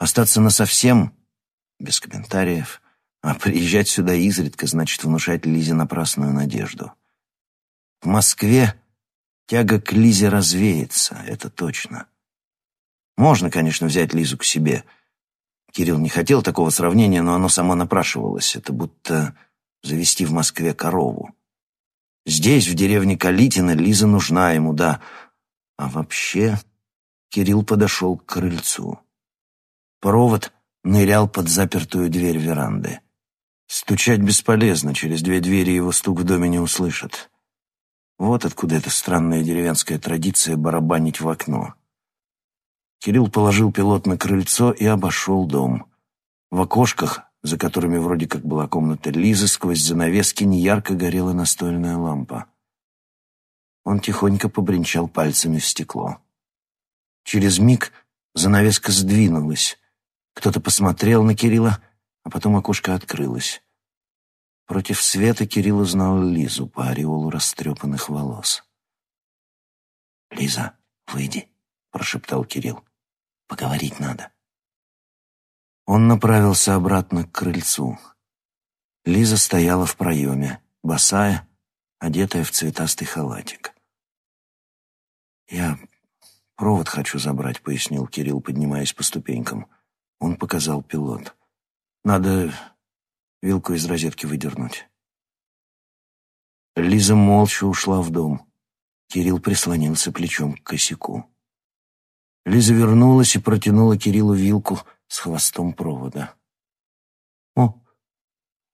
Остаться насовсем, без комментариев, а приезжать сюда изредка значит внушать Лизе напрасную надежду. В Москве тяга к Лизе развеется, это точно. Можно, конечно, взять Лизу к себе. Кирилл не хотел такого сравнения, но оно само напрашивалось. Это будто завести в Москве корову. Здесь, в деревне Калитина, Лиза нужна ему, да. А вообще, Кирилл подошел к крыльцу. Провод нырял под запертую дверь веранды. Стучать бесполезно, через две двери его стук в доме не услышат. Вот откуда эта странная деревенская традиция барабанить в окно. Кирилл положил пилот на крыльцо и обошел дом. В окошках за которыми вроде как была комната Лизы, сквозь занавески неярко горела настольная лампа. Он тихонько побренчал пальцами в стекло. Через миг занавеска сдвинулась. Кто-то посмотрел на Кирилла, а потом окошко открылось. Против света Кирилл узнал Лизу по ореолу растрепанных волос. «Лиза, выйди», — прошептал Кирилл. «Поговорить надо». Он направился обратно к крыльцу. Лиза стояла в проеме, босая, одетая в цветастый халатик. «Я провод хочу забрать», — пояснил Кирилл, поднимаясь по ступенькам. Он показал пилот. «Надо вилку из розетки выдернуть». Лиза молча ушла в дом. Кирилл прислонился плечом к косяку. Лиза вернулась и протянула Кириллу вилку — с хвостом провода. «О,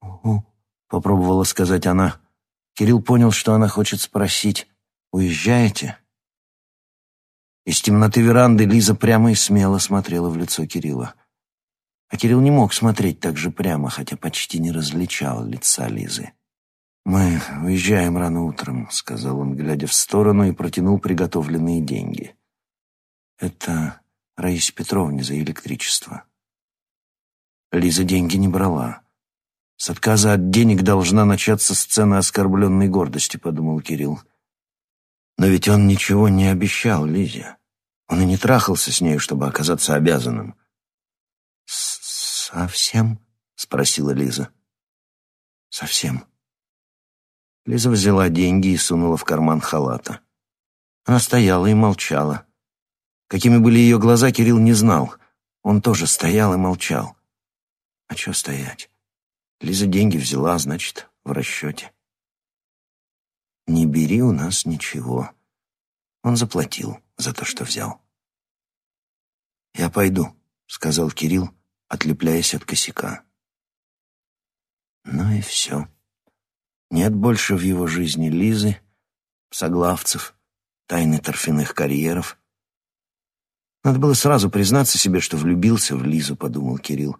о, попробовала сказать она. Кирилл понял, что она хочет спросить «Уезжаете?» Из темноты веранды Лиза прямо и смело смотрела в лицо Кирилла. А Кирилл не мог смотреть так же прямо, хотя почти не различал лица Лизы. «Мы уезжаем рано утром», — сказал он, глядя в сторону, и протянул приготовленные деньги. «Это Раисе Петровне за электричество. Лиза деньги не брала. С отказа от денег должна начаться сцена оскорбленной гордости, подумал Кирилл. Но ведь он ничего не обещал Лизе. Он и не трахался с нею, чтобы оказаться обязанным. «Совсем?» — спросила Лиза. «Совсем». Лиза взяла деньги и сунула в карман халата. Она стояла и молчала. Какими были ее глаза, Кирилл не знал. Он тоже стоял и молчал. А что стоять? Лиза деньги взяла, значит, в расчете. «Не бери у нас ничего». Он заплатил за то, что взял. «Я пойду», — сказал Кирилл, отлепляясь от косяка. Ну и все. Нет больше в его жизни Лизы, соглавцев, тайны торфяных карьеров — надо было сразу признаться себе, что влюбился в Лизу, подумал Кирилл.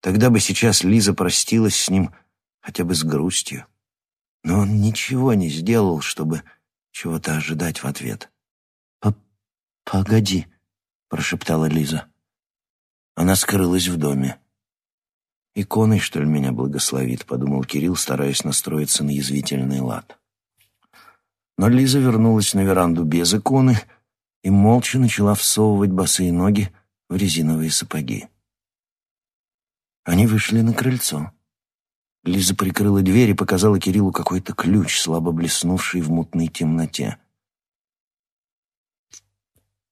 Тогда бы сейчас Лиза простилась с ним хотя бы с грустью. Но он ничего не сделал, чтобы чего-то ожидать в ответ. «Погоди», — прошептала Лиза. Она скрылась в доме. «Иконой, что ли, меня благословит», — подумал Кирилл, стараясь настроиться на язвительный лад. Но Лиза вернулась на веранду без иконы — и молча начала всовывать босые ноги в резиновые сапоги. Они вышли на крыльцо. Лиза прикрыла дверь и показала Кириллу какой-то ключ, слабо блеснувший в мутной темноте.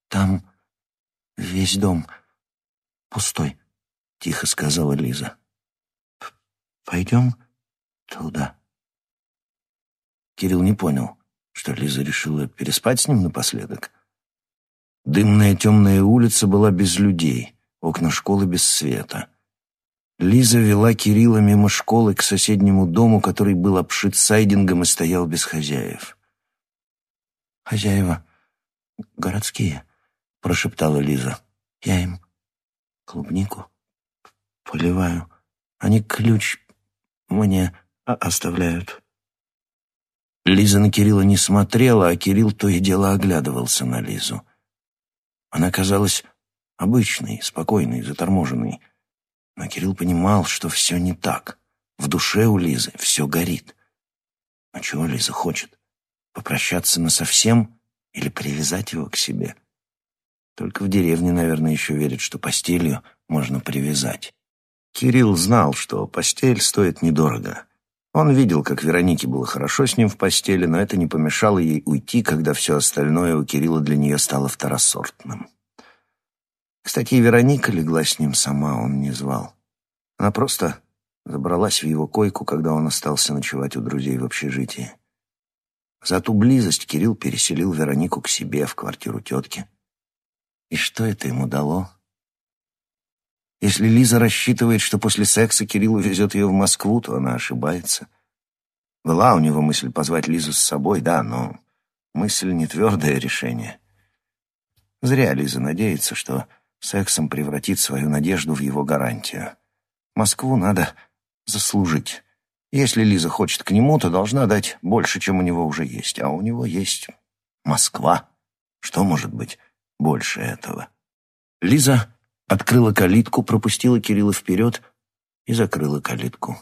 «Там весь дом пустой», — тихо сказала Лиза. «Пойдем туда». Кирилл не понял, что Лиза решила переспать с ним напоследок. Дымная темная улица была без людей, окна школы без света. Лиза вела Кирилла мимо школы к соседнему дому, который был обшит сайдингом и стоял без хозяев. «Хозяева городские», — прошептала Лиза. «Я им клубнику поливаю. Они ключ мне оставляют». Лиза на Кирилла не смотрела, а Кирилл то и дело оглядывался на Лизу. Она казалась обычной, спокойной, заторможенной. Но Кирилл понимал, что все не так. В душе у Лизы все горит. А чего Лиза хочет? Попрощаться насовсем или привязать его к себе? Только в деревне, наверное, еще верят, что постелью можно привязать. Кирилл знал, что постель стоит недорого. Он видел, как Веронике было хорошо с ним в постели, но это не помешало ей уйти, когда все остальное у Кирилла для нее стало второсортным. Кстати, Вероника легла с ним сама, он не звал. Она просто забралась в его койку, когда он остался ночевать у друзей в общежитии. За ту близость Кирилл переселил Веронику к себе в квартиру тетки. И что это ему дало? Если Лиза рассчитывает, что после секса Кирилл увезет ее в Москву, то она ошибается. Была у него мысль позвать Лизу с собой, да, но мысль не твердое решение. Зря Лиза надеется, что сексом превратит свою надежду в его гарантию. Москву надо заслужить. Если Лиза хочет к нему, то должна дать больше, чем у него уже есть. А у него есть Москва. Что может быть больше этого? Лиза Открыла калитку, пропустила Кирилла вперед и закрыла калитку.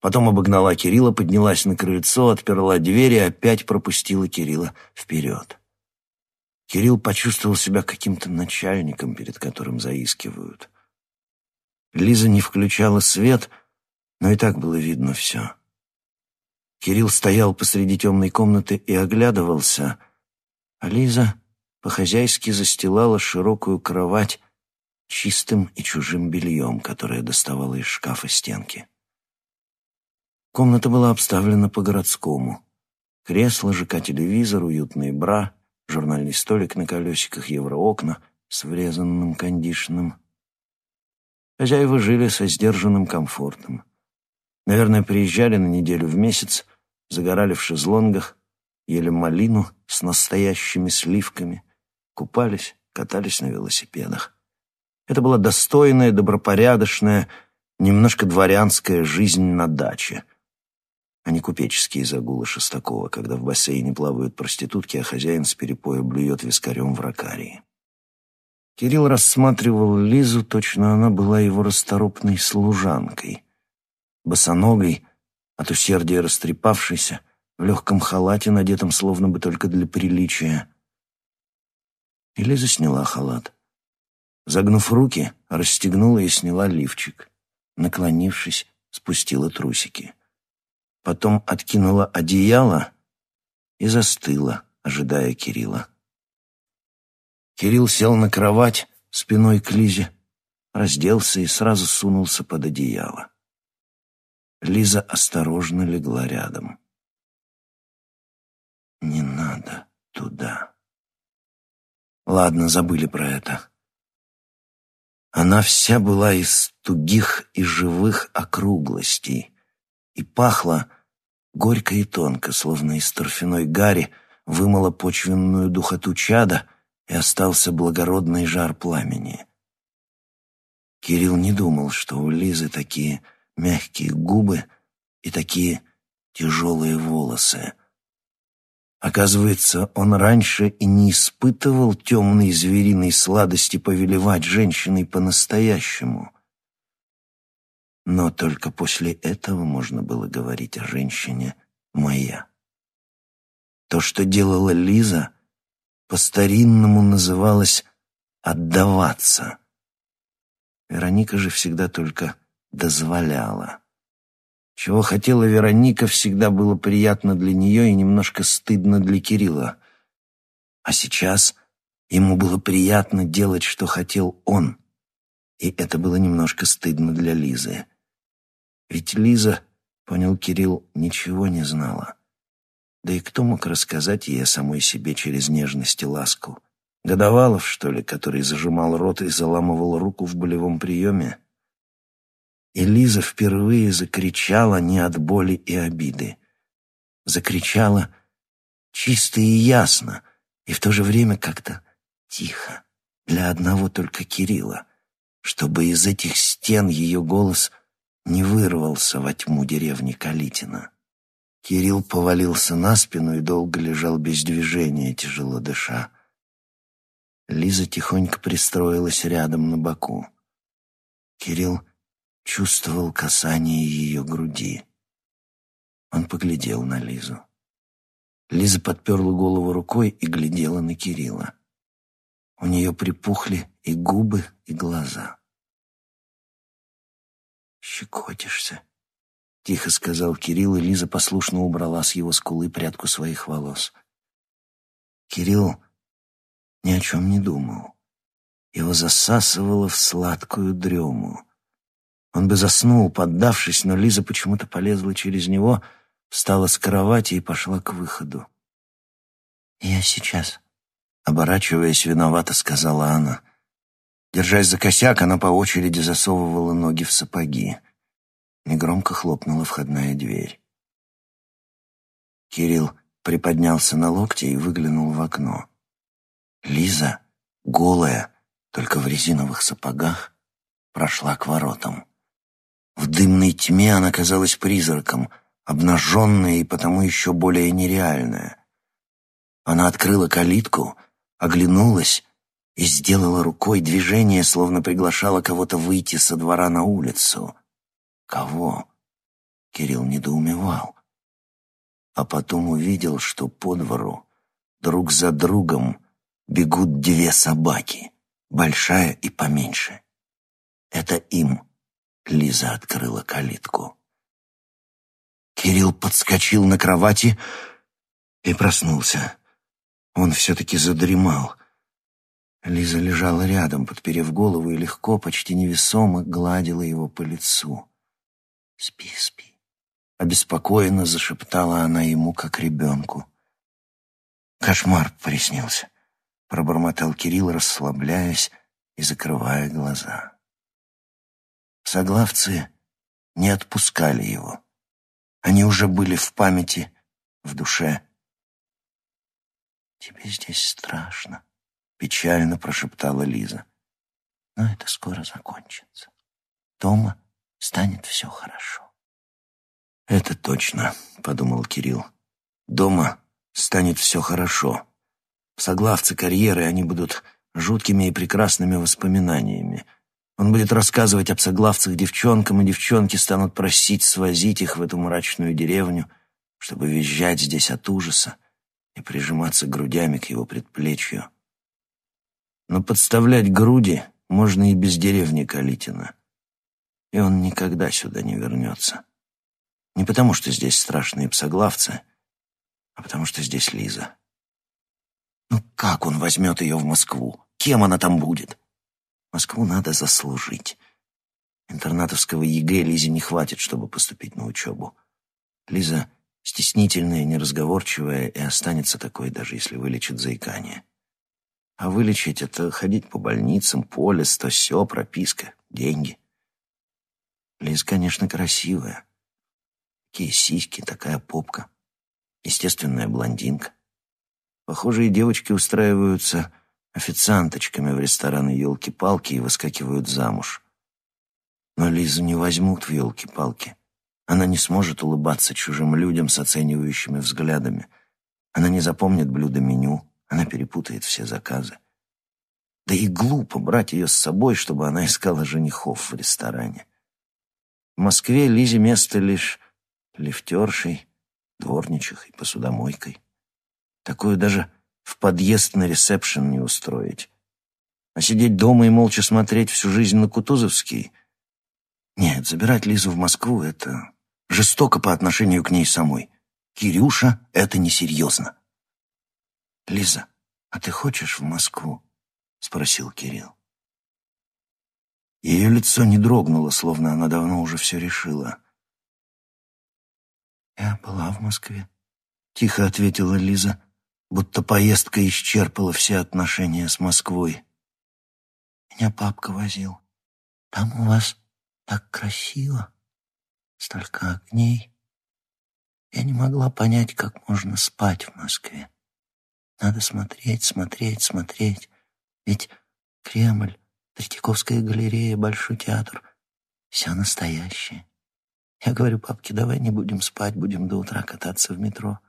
Потом обогнала Кирилла, поднялась на крыльцо, отперла дверь и опять пропустила Кирилла вперед. Кирилл почувствовал себя каким-то начальником, перед которым заискивают. Лиза не включала свет, но и так было видно все. Кирилл стоял посреди темной комнаты и оглядывался, а Лиза по-хозяйски застилала широкую кровать чистым и чужим бельем, которое доставала из шкафа стенки. Комната была обставлена по-городскому. Кресло, ЖК-телевизор, уютные бра, журнальный столик на колесиках, евроокна с врезанным кондишном. Хозяева жили со сдержанным комфортом. Наверное, приезжали на неделю в месяц, загорали в шезлонгах, ели малину с настоящими сливками, купались, катались на велосипедах. Это была достойная, добропорядочная, немножко дворянская жизнь на даче, а не купеческие загулы Шестакова, когда в бассейне плавают проститутки, а хозяин с перепоя блюет вискарем в ракарии. Кирилл рассматривал Лизу, точно она была его расторопной служанкой, босоногой, от усердия растрепавшейся, в легком халате, надетом словно бы только для приличия. И Лиза сняла халат. Загнув руки, расстегнула и сняла лифчик. Наклонившись, спустила трусики. Потом откинула одеяло и застыла, ожидая Кирилла. Кирилл сел на кровать спиной к Лизе, разделся и сразу сунулся под одеяло. Лиза осторожно легла рядом. «Не надо туда». «Ладно, забыли про это. Она вся была из тугих и живых округлостей и пахла горько и тонко, словно из торфяной гари вымыла почвенную духоту чада и остался благородный жар пламени. Кирилл не думал, что у Лизы такие мягкие губы и такие тяжелые волосы. Оказывается, он раньше и не испытывал темной звериной сладости повелевать женщиной по-настоящему. Но только после этого можно было говорить о женщине «моя». То, что делала Лиза, по-старинному называлось «отдаваться». Вероника же всегда только дозволяла. Чего хотела Вероника, всегда было приятно для нее и немножко стыдно для Кирилла. А сейчас ему было приятно делать, что хотел он. И это было немножко стыдно для Лизы. Ведь Лиза, понял Кирилл, ничего не знала. Да и кто мог рассказать ей о самой себе через нежность и ласку? Годовалов, что ли, который зажимал рот и заламывал руку в болевом приеме? И Лиза впервые закричала не от боли и обиды. Закричала чисто и ясно, и в то же время как-то тихо, для одного только Кирилла, чтобы из этих стен ее голос не вырвался во тьму деревни Калитина. Кирилл повалился на спину и долго лежал без движения, тяжело дыша. Лиза тихонько пристроилась рядом на боку. Кирилл чувствовал касание ее груди. Он поглядел на Лизу. Лиза подперла голову рукой и глядела на Кирилла. У нее припухли и губы, и глаза. щекотишься», — тихо сказал Кирилл, и Лиза послушно убрала с его скулы прядку своих волос. Кирилл ни о чем не думал. Его засасывало в сладкую дрему. Он бы заснул, поддавшись, но Лиза почему-то полезла через него, встала с кровати и пошла к выходу. «Я сейчас», — оборачиваясь, виновато сказала она. Держась за косяк, она по очереди засовывала ноги в сапоги. Негромко хлопнула входная дверь. Кирилл приподнялся на локте и выглянул в окно. Лиза, голая, только в резиновых сапогах, прошла к воротам. В дымной тьме она казалась призраком, обнаженная и потому еще более нереальная. Она открыла калитку, оглянулась и сделала рукой движение, словно приглашала кого-то выйти со двора на улицу. Кого? Кирилл недоумевал. А потом увидел, что по двору друг за другом бегут две собаки, большая и поменьше. Это им Лиза открыла калитку. Кирилл подскочил на кровати и проснулся. Он все-таки задремал. Лиза лежала рядом, подперев голову, и легко, почти невесомо гладила его по лицу. «Спи, спи», — обеспокоенно зашептала она ему, как ребенку. «Кошмар приснился», — пробормотал Кирилл, расслабляясь и закрывая глаза. Соглавцы не отпускали его. Они уже были в памяти, в душе. «Тебе здесь страшно», печально прошептала Лиза. Но это скоро закончится. Дома станет все хорошо. Это точно, подумал Кирилл. Дома станет все хорошо. Соглавцы карьеры они будут жуткими и прекрасными воспоминаниями. Он будет рассказывать об соглавцах девчонкам, и девчонки станут просить свозить их в эту мрачную деревню, чтобы визжать здесь от ужаса и прижиматься грудями к его предплечью. Но подставлять груди можно и без деревни Калитина. И он никогда сюда не вернется. Не потому, что здесь страшные псоглавцы, а потому, что здесь Лиза. Ну как он возьмет ее в Москву? Кем она там будет? Москву надо заслужить. Интернатовского ЕГЭ Лизе не хватит, чтобы поступить на учебу. Лиза стеснительная, неразговорчивая и останется такой, даже если вылечит заикание. А вылечить — это ходить по больницам, полис, то все, прописка, деньги. Лиз, конечно, красивая. Такие сиськи, такая попка. Естественная блондинка. Похожие девочки устраиваются официанточками в рестораны «Елки-палки» и выскакивают замуж. Но Лизу не возьмут в «Елки-палки». Она не сможет улыбаться чужим людям с оценивающими взглядами. Она не запомнит блюдо меню, она перепутает все заказы. Да и глупо брать ее с собой, чтобы она искала женихов в ресторане. В Москве Лизе место лишь лифтершей, дворничих и посудомойкой. Такую даже в подъезд на ресепшн не устроить. А сидеть дома и молча смотреть всю жизнь на Кутузовский? Нет, забирать Лизу в Москву — это жестоко по отношению к ней самой. Кирюша — это несерьезно. «Лиза, а ты хочешь в Москву?» — спросил Кирилл. Ее лицо не дрогнуло, словно она давно уже все решила. «Я была в Москве», — тихо ответила Лиза, будто поездка исчерпала все отношения с Москвой. «Меня папка возил. Там у вас так красиво, столько огней. Я не могла понять, как можно спать в Москве. Надо смотреть, смотреть, смотреть. Ведь Кремль, Третьяковская галерея, Большой театр — все настоящее. Я говорю папке, давай не будем спать, будем до утра кататься в метро.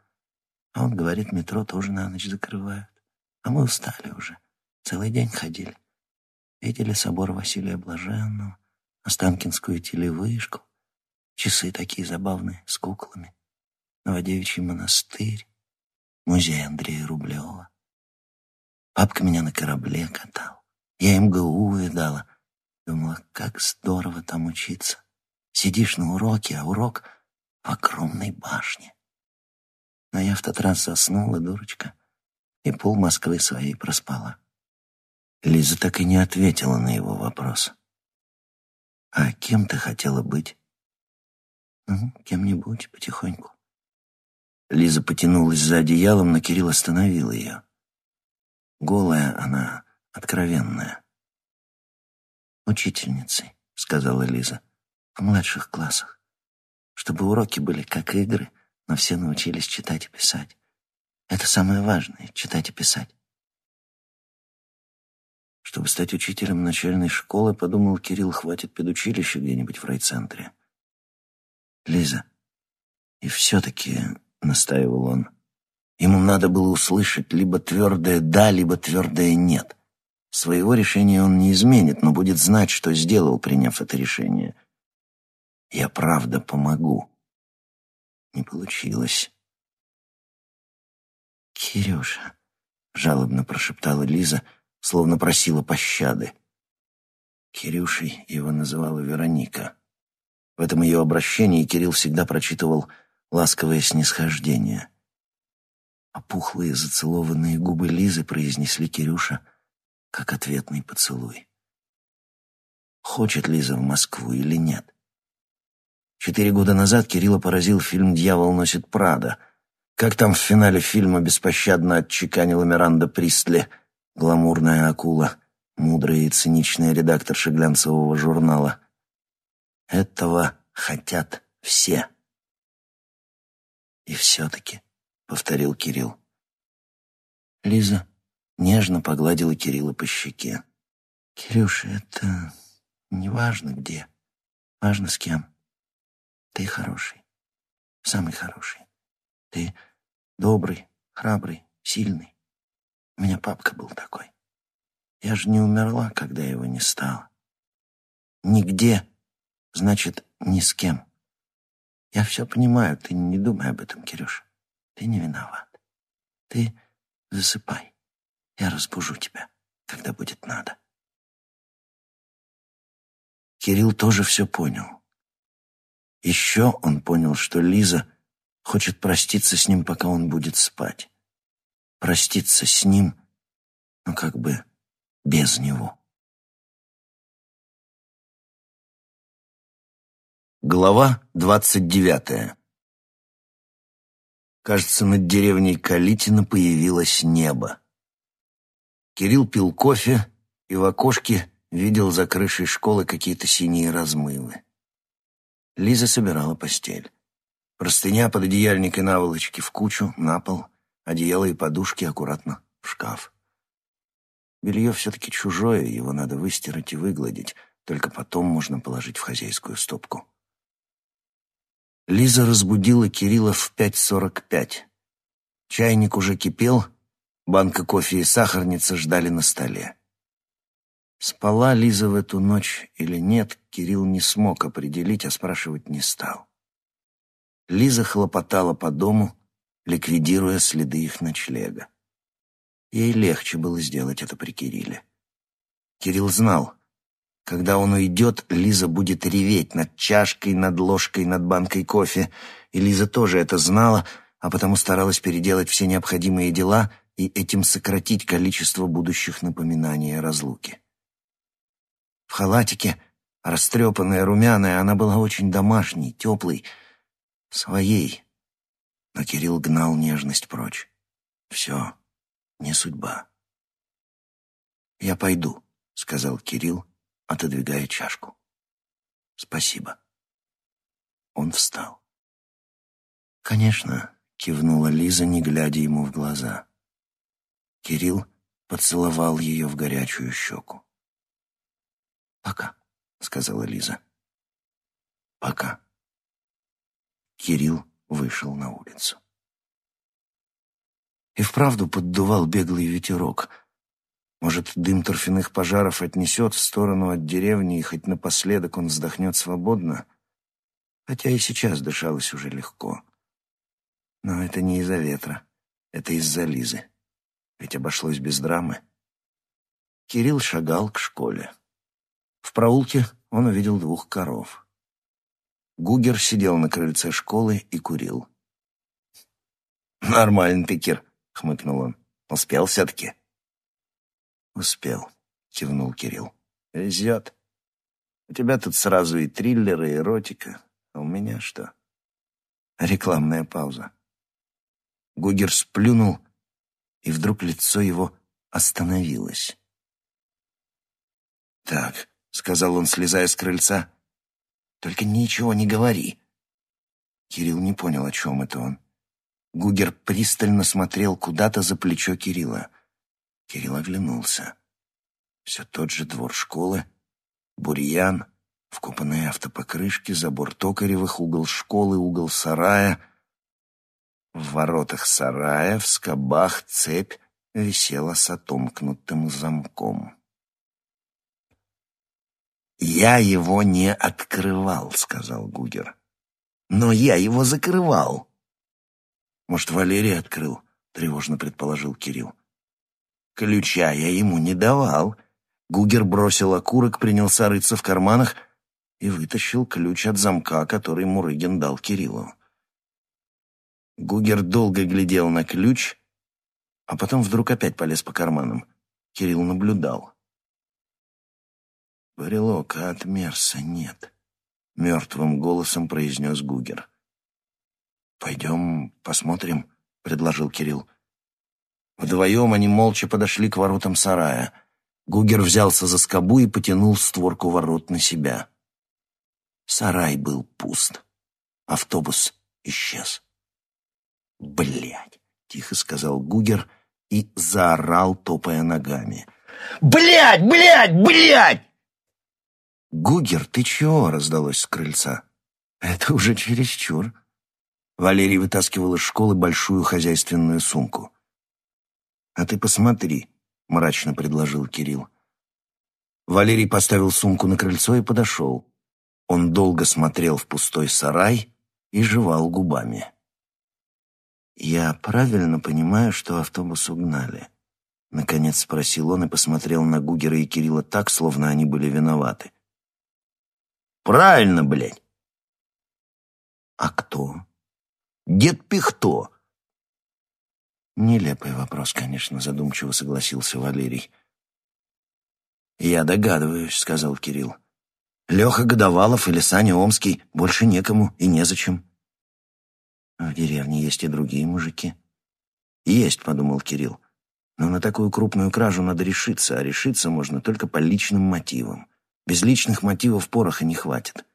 А он говорит, метро тоже на ночь закрывают. А мы устали уже. Целый день ходили. Видели собор Василия Блаженного, Останкинскую телевышку, часы такие забавные, с куклами, Новодевичий монастырь, музей Андрея Рублева. Папка меня на корабле катал. Я МГУ видала. Думала, как здорово там учиться. Сидишь на уроке, а урок в огромной башне. Я в тот раз заснула, дурочка, и пол Москвы своей проспала. Лиза так и не ответила на его вопрос. «А кем ты хотела быть?» «Ну, кем-нибудь, потихоньку». Лиза потянулась за одеялом, но Кирилл остановил ее. Голая она, откровенная. «Учительницей», — сказала Лиза, — «в младших классах, чтобы уроки были как игры, но все научились читать и писать. Это самое важное — читать и писать. Чтобы стать учителем начальной школы, подумал Кирилл, хватит педучилища где-нибудь в райцентре. Лиза, и все-таки, — настаивал он, — ему надо было услышать либо твердое «да», либо твердое «нет». Своего решения он не изменит, но будет знать, что сделал, приняв это решение. Я правда помогу. Не получилось. «Кирюша», — жалобно прошептала Лиза, словно просила пощады. Кирюшей его называла Вероника. В этом ее обращении Кирилл всегда прочитывал ласковое снисхождение. Опухлые зацелованные губы Лизы произнесли Кирюша — как ответный поцелуй. Хочет Лиза в Москву или нет? Четыре года назад Кирилла поразил фильм «Дьявол носит Прада». Как там в финале фильма беспощадно отчеканила Миранда Пристли, гламурная акула, мудрая и циничная редакторша глянцевого журнала. Этого хотят все. И все-таки, — повторил Кирилл. Лиза нежно погладила Кирилла по щеке. «Кирюша, это не важно где, важно с кем. Ты хороший, самый хороший. Ты добрый, храбрый, сильный. У меня папка был такой. Я же не умерла, когда его не стало. Нигде, значит, ни с кем. Я все понимаю, ты не думай об этом, Кирюша. Ты не виноват. Ты засыпай. Я разбужу тебя, когда будет надо. Кирилл тоже все понял. Еще он понял, что Лиза хочет проститься с ним, пока он будет спать. Проститься с ним, но как бы без него. Глава двадцать девятая Кажется, над деревней Калитина появилось небо. Кирилл пил кофе и в окошке видел за крышей школы какие-то синие размывы. Лиза собирала постель. Простыня под одеяльник и наволочки в кучу, на пол, одеяло и подушки аккуратно в шкаф. Белье все-таки чужое, его надо выстирать и выгладить, только потом можно положить в хозяйскую стопку. Лиза разбудила Кирилла в 5.45. Чайник уже кипел — Банка кофе и сахарница ждали на столе. Спала Лиза в эту ночь или нет, Кирилл не смог определить, а спрашивать не стал. Лиза хлопотала по дому, ликвидируя следы их ночлега. Ей легче было сделать это при Кирилле. Кирилл знал, когда он уйдет, Лиза будет реветь над чашкой, над ложкой, над банкой кофе, и Лиза тоже это знала, а потому старалась переделать все необходимые дела и этим сократить количество будущих напоминаний о разлуке. В халатике, растрепанная, румяная, она была очень домашней, теплой, своей. Но Кирилл гнал нежность прочь. Все, не судьба. «Я пойду», — сказал Кирилл, отодвигая чашку. «Спасибо». Он встал. «Конечно», — кивнула Лиза, не глядя ему в глаза. Кирилл поцеловал ее в горячую щеку. «Пока», — сказала Лиза. «Пока». Кирилл вышел на улицу. И вправду поддувал беглый ветерок. Может, дым торфяных пожаров отнесет в сторону от деревни, и хоть напоследок он вздохнет свободно, хотя и сейчас дышалось уже легко. Но это не из-за ветра, это из-за Лизы ведь обошлось без драмы. Кирилл шагал к школе. В проулке он увидел двух коров. Гугер сидел на крыльце школы и курил. «Нормально ты, Кир», — хмыкнул он. «Успел все-таки?» «Успел», — кивнул Кирилл. «Везет. У тебя тут сразу и триллеры, и эротика. А у меня что?» Рекламная пауза. Гугер сплюнул, и вдруг лицо его остановилось. «Так», — сказал он, слезая с крыльца, — «только ничего не говори». Кирилл не понял, о чем это он. Гугер пристально смотрел куда-то за плечо Кирилла. Кирилл оглянулся. Все тот же двор школы, бурьян, вкопанные автопокрышки, забор токаревых, угол школы, угол сарая. В воротах сарая, в скобах цепь висела с отомкнутым замком. «Я его не открывал», — сказал Гугер. «Но я его закрывал». «Может, Валерий открыл?» — тревожно предположил Кирилл. «Ключа я ему не давал». Гугер бросил окурок, принялся рыться в карманах и вытащил ключ от замка, который Мурыгин дал Кириллу. Гугер долго глядел на ключ, а потом вдруг опять полез по карманам. Кирилл наблюдал. «Брелока от Мерса нет», — мертвым голосом произнес Гугер. «Пойдем посмотрим», — предложил Кирилл. Вдвоем они молча подошли к воротам сарая. Гугер взялся за скобу и потянул створку ворот на себя. Сарай был пуст. Автобус исчез. «Блядь!» — тихо сказал Гугер и заорал, топая ногами. «Блядь! Блядь! Блядь!» «Гугер, ты чего?» — раздалось с крыльца. «Это уже чересчур». Валерий вытаскивал из школы большую хозяйственную сумку. «А ты посмотри», — мрачно предложил Кирилл. Валерий поставил сумку на крыльцо и подошел. Он долго смотрел в пустой сарай и жевал губами. «Я правильно понимаю, что автобус угнали?» Наконец спросил он и посмотрел на Гугера и Кирилла так, словно они были виноваты. «Правильно, блядь!» «А кто?» Дед Пихто. Нелепый вопрос, конечно, задумчиво согласился Валерий. Я догадываюсь, сказал Кирилл. Леха Годовалов или Саня Омский больше некому и незачем. В деревне есть и другие мужики. Есть, подумал Кирилл. Но на такую крупную кражу надо решиться, а решиться можно только по личным мотивам. Без личных мотивов пороха не хватит.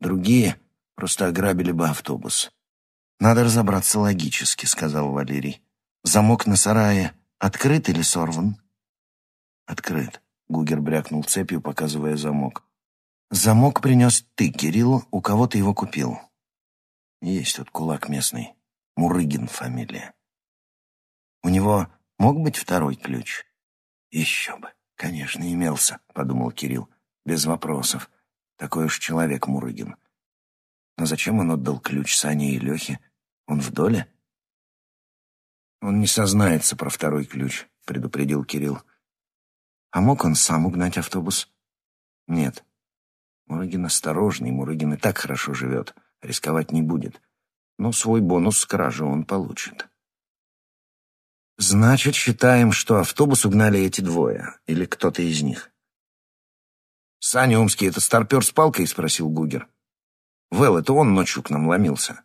Другие просто ограбили бы автобус. «Надо разобраться логически», — сказал Валерий. «Замок на сарае открыт или сорван?» «Открыт», — Гугер брякнул цепью, показывая замок. «Замок принес ты, Кирилл, у кого ты его купил?» «Есть тут кулак местный. Мурыгин фамилия». «У него мог быть второй ключ?» «Еще бы. Конечно, имелся», — подумал Кирилл. «Без вопросов. Такой уж человек Мурыгин. Но зачем он отдал ключ Сане и Лехе? Он в доле? Он не сознается про второй ключ, предупредил Кирилл. А мог он сам угнать автобус? Нет. Мурыгин осторожный, Мурыгин и так хорошо живет, рисковать не будет. Но свой бонус с кражи он получит. Значит, считаем, что автобус угнали эти двое, или кто-то из них. «Саня Омский — это старпер с палкой?» — спросил Гугер. «Вэл, это он ночью к нам ломился».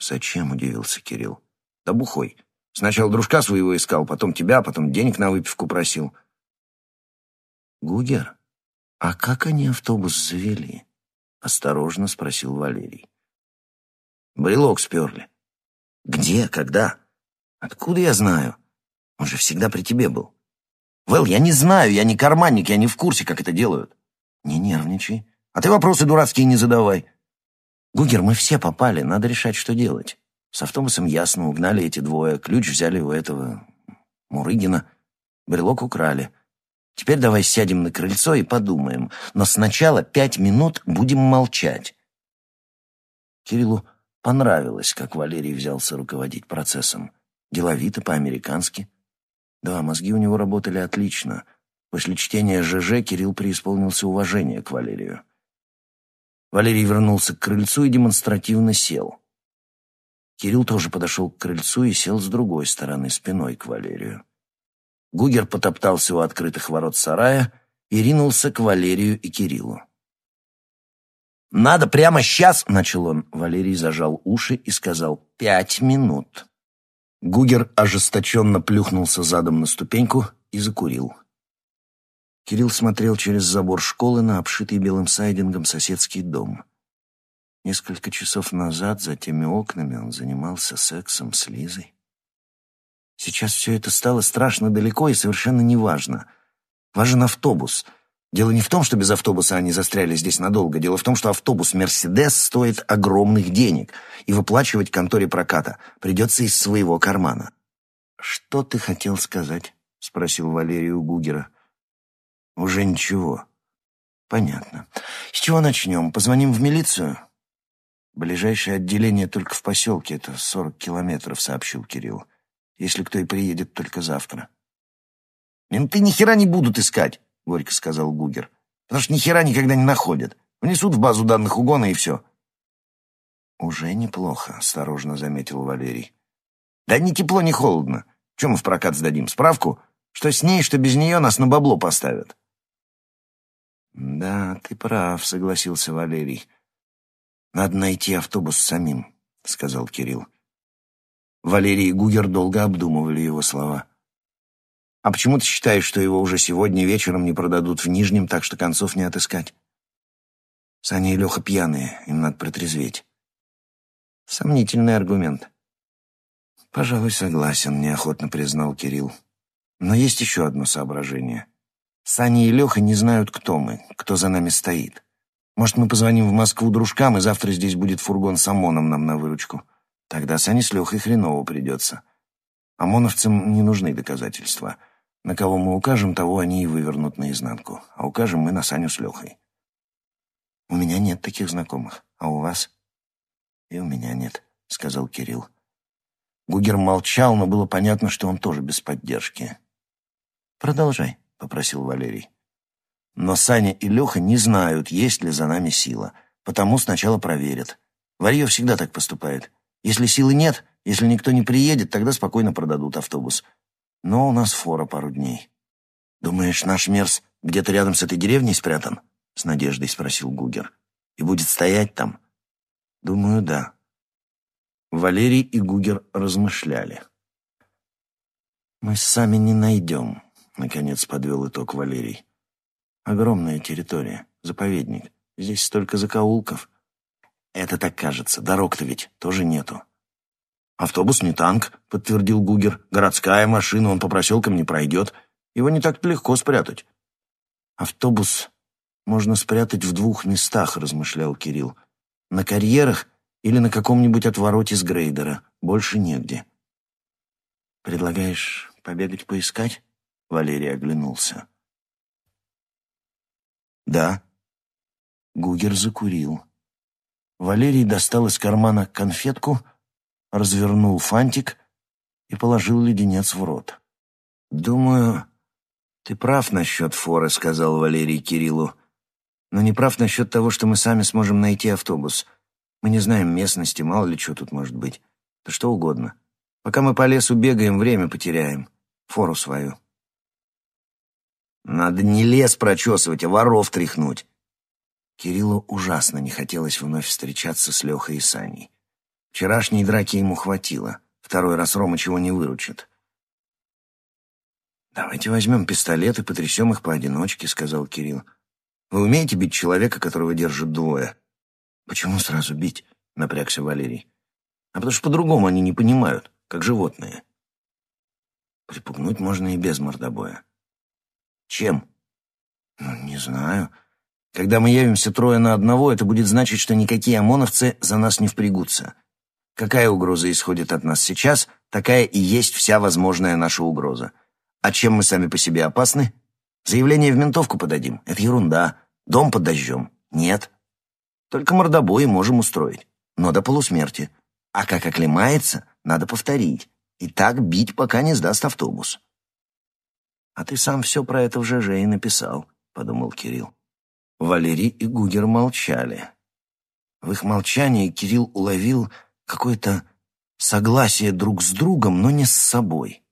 «Зачем?» — удивился Кирилл. «Да бухой. Сначала дружка своего искал, потом тебя, потом денег на выпивку просил». «Гугер, а как они автобус завели?» — осторожно спросил Валерий. «Брелок сперли». «Где? Когда?» «Откуда я знаю? Он же всегда при тебе был». «Вэл, я не знаю, я не карманник, я не в курсе, как это делают». «Не нервничай. А ты вопросы дурацкие не задавай. «Гугер, мы все попали, надо решать, что делать. С автобусом ясно, угнали эти двое, ключ взяли у этого Мурыгина, брелок украли. Теперь давай сядем на крыльцо и подумаем, но сначала пять минут будем молчать». Кириллу понравилось, как Валерий взялся руководить процессом. Деловито, по-американски. Да, мозги у него работали отлично. После чтения ЖЖ Кирилл преисполнился уважения к Валерию. Валерий вернулся к крыльцу и демонстративно сел. Кирилл тоже подошел к крыльцу и сел с другой стороны, спиной к Валерию. Гугер потоптался у открытых ворот сарая и ринулся к Валерию и Кириллу. «Надо прямо сейчас!» — начал он. Валерий зажал уши и сказал «пять минут». Гугер ожесточенно плюхнулся задом на ступеньку и закурил. Кирилл смотрел через забор школы на обшитый белым сайдингом соседский дом. Несколько часов назад за теми окнами он занимался сексом с Лизой. Сейчас все это стало страшно далеко и совершенно неважно. Важен автобус — Дело не в том, что без автобуса они застряли здесь надолго. Дело в том, что автобус «Мерседес» стоит огромных денег, и выплачивать конторе проката придется из своего кармана. «Что ты хотел сказать?» — спросил Валерий у Гугера. «Уже ничего». «Понятно. С чего начнем? Позвоним в милицию?» «Ближайшее отделение только в поселке. Это сорок километров», — сообщил Кирилл. «Если кто и приедет, только завтра». «Менты ни хера не будут искать горько сказал Гугер. «Потому что ни хера никогда не находят. Внесут в базу данных угона и все». «Уже неплохо», — осторожно заметил Валерий. «Да ни тепло, ни холодно. Чем мы в прокат сдадим? Справку? Что с ней, что без нее нас на бабло поставят». «Да, ты прав», — согласился Валерий. «Надо найти автобус самим», — сказал Кирилл. Валерий и Гугер долго обдумывали его слова. А почему ты считаешь, что его уже сегодня вечером не продадут в Нижнем, так что концов не отыскать? Саня и Леха пьяные, им надо протрезветь. Сомнительный аргумент. Пожалуй, согласен, неохотно признал Кирилл. Но есть еще одно соображение. Саня и Леха не знают, кто мы, кто за нами стоит. Может, мы позвоним в Москву дружкам, и завтра здесь будет фургон с ОМОНом нам на выручку. Тогда Сане с Лехой хреново придется. ОМОНовцам не нужны доказательства. На кого мы укажем, того они и вывернут наизнанку. А укажем мы на Саню с Лехой. У меня нет таких знакомых. А у вас? И у меня нет, сказал Кирилл. Гугер молчал, но было понятно, что он тоже без поддержки. «Продолжай», — попросил Валерий. «Но Саня и Леха не знают, есть ли за нами сила, потому сначала проверят. Варье всегда так поступает. Если силы нет, если никто не приедет, тогда спокойно продадут автобус. Но у нас фора пару дней. «Думаешь, наш Мерс где-то рядом с этой деревней спрятан?» — с надеждой спросил Гугер. «И будет стоять там?» «Думаю, да». Валерий и Гугер размышляли. «Мы сами не найдем», — наконец подвел итог Валерий. «Огромная территория, заповедник. Здесь столько закоулков». «Это так кажется. Дорог-то ведь тоже нету. «Автобус не танк», — подтвердил Гугер. «Городская машина, он по проселкам не пройдет. Его не так легко спрятать». «Автобус можно спрятать в двух местах», — размышлял Кирилл. «На карьерах или на каком-нибудь отвороте с грейдера. Больше негде». «Предлагаешь побегать поискать?» — Валерий оглянулся. «Да». Гугер закурил. Валерий достал из кармана конфетку — развернул фантик и положил леденец в рот. «Думаю, ты прав насчет форы», — сказал Валерий Кириллу. «Но не прав насчет того, что мы сами сможем найти автобус. Мы не знаем местности, мало ли что тут может быть. Да что угодно. Пока мы по лесу бегаем, время потеряем. Фору свою». «Надо не лес прочесывать, а воров тряхнуть». Кириллу ужасно не хотелось вновь встречаться с Лехой и Саней. Вчерашней драки ему хватило. Второй раз Рома чего не выручит. «Давайте возьмем пистолет и потрясем их поодиночке», — сказал Кирилл. «Вы умеете бить человека, которого держат двое?» «Почему сразу бить?» — напрягся Валерий. «А потому что по-другому они не понимают, как животные». «Припугнуть можно и без мордобоя». «Чем?» «Ну, не знаю. Когда мы явимся трое на одного, это будет значить, что никакие ОМОНовцы за нас не впрягутся. Какая угроза исходит от нас сейчас, такая и есть вся возможная наша угроза. А чем мы сами по себе опасны? Заявление в ментовку подадим. Это ерунда. Дом под. Нет. Только мордобои можем устроить. Но до полусмерти. А как оклемается, надо повторить. И так бить, пока не сдаст автобус. «А ты сам все про это в ЖЖ и написал», — подумал Кирилл. Валерий и Гугер молчали. В их молчании Кирилл уловил какое-то согласие друг с другом, но не с собой.